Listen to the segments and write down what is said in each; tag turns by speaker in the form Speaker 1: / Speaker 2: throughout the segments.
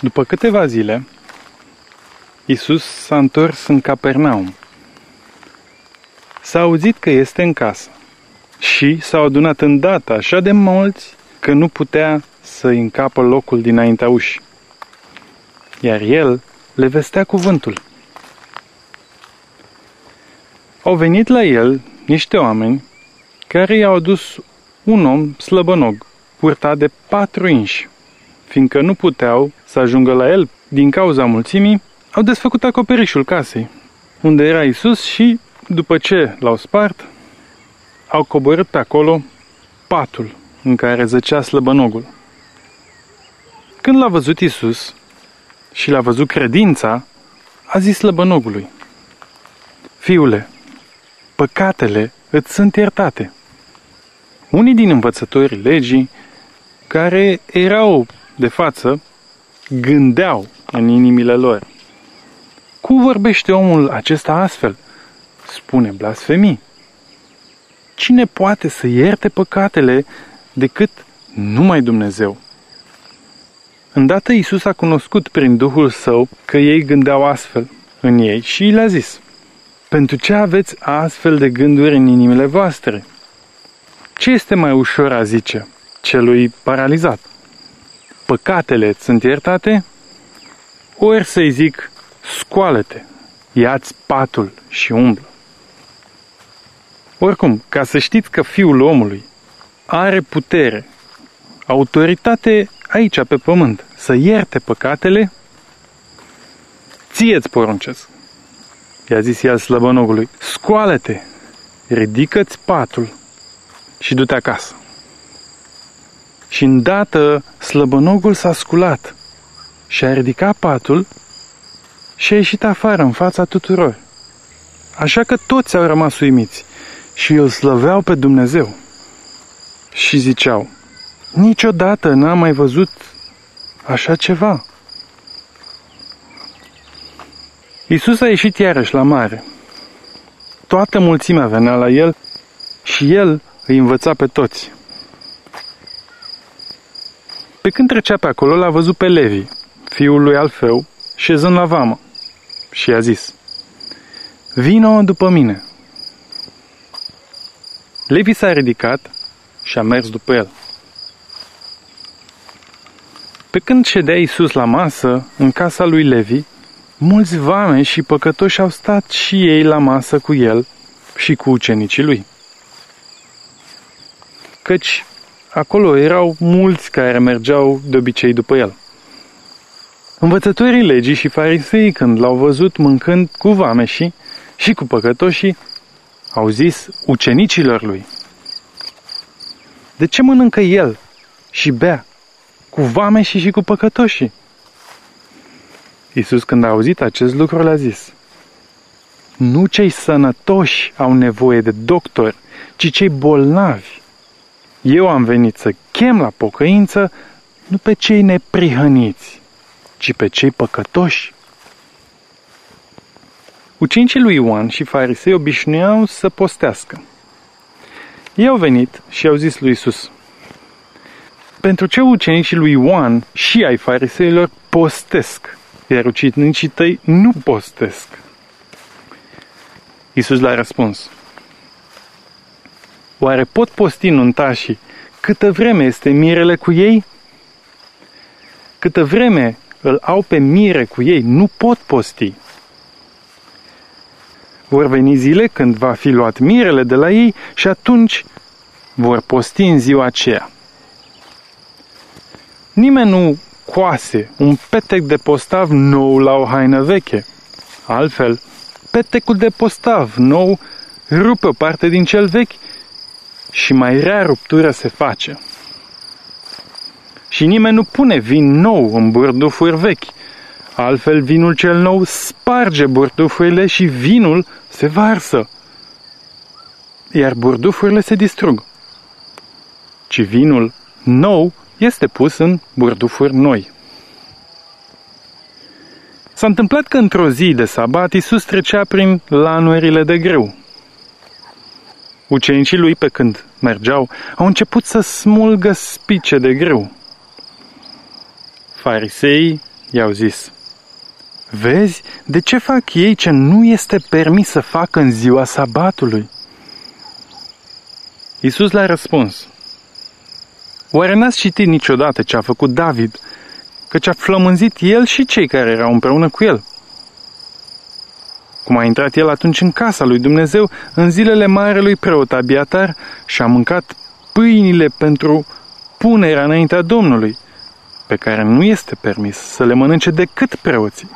Speaker 1: După câteva zile, Isus s-a întors în Capernaum. S-a auzit că este în casă și s-au adunat îndată așa de mulți că nu putea să încapă locul dinaintea ușii. Iar el le vestea cuvântul. Au venit la el niște oameni care i-au adus un om slăbănog, purtat de patru inși. Fiindcă nu puteau să ajungă la el din cauza mulțimii, au desfăcut acoperișul casei, unde era Isus și, după ce l-au spart, au coborât pe acolo patul în care zăcea slăbănogul. Când l-a văzut Isus și l-a văzut credința, a zis slăbănogului, Fiule, păcatele îți sunt iertate. Unii din învățătorii legii, care erau de față, gândeau în inimile lor. Cum vorbește omul acesta astfel? Spune blasfemii. Cine poate să ierte păcatele decât numai Dumnezeu? Îndată Iisus a cunoscut prin Duhul Său că ei gândeau astfel în ei și le-a zis, Pentru ce aveți astfel de gânduri în inimile voastre? Ce este mai ușor a zice celui paralizat? Păcatele sunt iertate? Ori să-i zic, scoală-te, ia-ți patul și umblă. Oricum, ca să știți că Fiul omului are putere, autoritate aici pe pământ, să ierte păcatele, ție-ți poruncesc. I-a zis el slăbănogului, scoală-te, ridică-ți patul și du-te acasă. Și îndată slăbănogul s-a sculat și a ridicat patul și a ieșit afară în fața tuturor. Așa că toți au rămas uimiți și îl slăveau pe Dumnezeu. Și ziceau, niciodată n-am mai văzut așa ceva. Iisus a ieșit iarăși la mare. Toată mulțimea venea la el și el îi învăța pe toți. Pe când trecea pe acolo, l-a văzut pe Levi, fiul lui Alfeu, șezând la vamă și i-a zis, Vino după mine. Levi s-a ridicat și a mers după el. Pe când ședea Iisus la masă, în casa lui Levi, mulți vame și păcătoși au stat și ei la masă cu el și cu ucenicii lui. Căci acolo erau mulți care mergeau de obicei după el. Învățătorii legii și farisei, când l-au văzut mâncând cu vameșii și cu păcătoșii, au zis ucenicilor lui, De ce mănâncă el și bea cu vameșii și cu păcătoșii? Iisus, când a auzit acest lucru, le-a zis, Nu cei sănătoși au nevoie de doctor, ci cei bolnavi. Eu am venit să chem la pocăință nu pe cei neprihăniți, ci pe cei păcătoși. Ucenicii lui Ioan și farisei obișnuiau să postească. Ei au venit și au zis lui Isus: Pentru ce ucenicii lui Ioan și ai fariseilor postesc, iar ucenicii tăi nu postesc? Isus le-a răspuns: Oare pot posti nuntașii câtă vreme este mirele cu ei? Câtă vreme îl au pe mire cu ei, nu pot posti. Vor veni zile când va fi luat mirele de la ei și atunci vor posti în ziua aceea. Nimeni nu coase un petec de postav nou la o haină veche. Altfel, petecul de postav nou rupe o parte din cel vechi și mai rea ruptură se face. Și nimeni nu pune vin nou în burdufuri vechi. Altfel vinul cel nou sparge burdufurile și vinul se varsă. Iar burdufurile se distrug. Ci vinul nou este pus în burdufuri noi. S-a întâmplat că într-o zi de sabat Iisus trecea prin lanurile de greu. Ucenicii lui, pe când mergeau, au început să smulgă spice de greu farisei I-au zis, Vezi de ce fac ei ce nu este permis să facă în ziua sabatului? Iisus le-a răspuns, Oare n-ați citit niciodată ce a făcut David, căci a flămânzit el și cei care erau împreună cu el? Cum a intrat el atunci în casa lui Dumnezeu în zilele marelui preot Abiatar și a mâncat pâinile pentru punerea înaintea Domnului, pe care nu este permis să le mănânce decât preoții.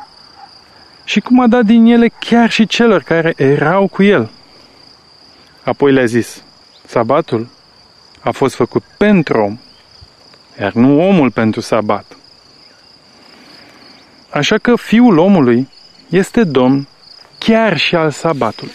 Speaker 1: Și cum a dat din ele chiar și celor care erau cu el. Apoi le-a zis, sabatul a fost făcut pentru om, iar nu omul pentru sabat. Așa că fiul omului este domn chiar și al sabatului.